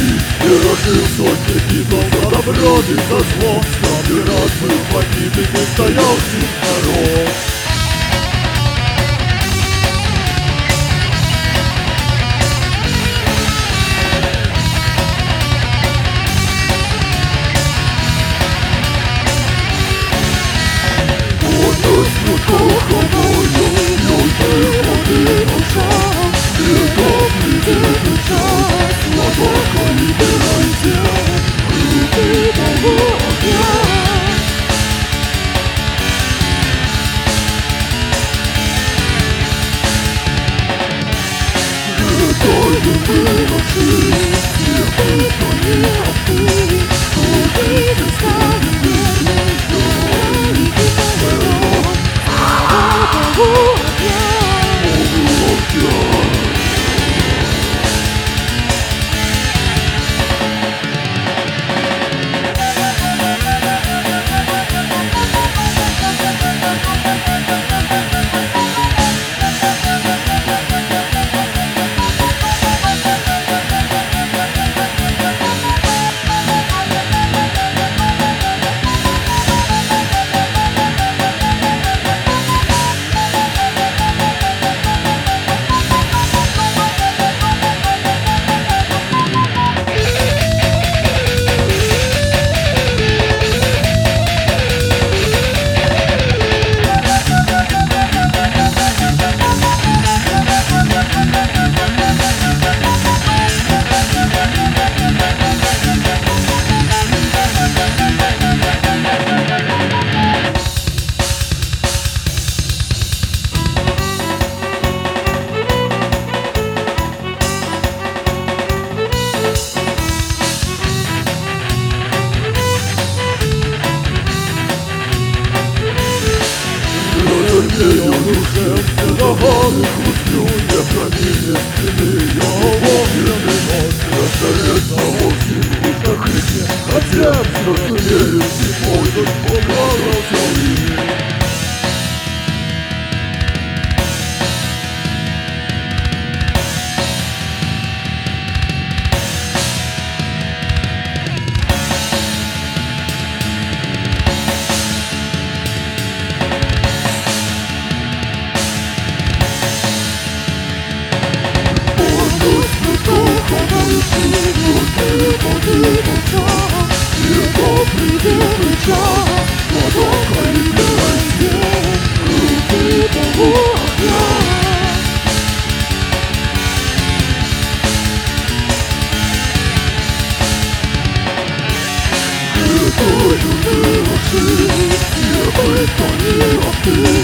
любви И разбил сотни битов за добро и за зло Сам не не стоял с народ Thank you. Все, что верит, не может Понравился to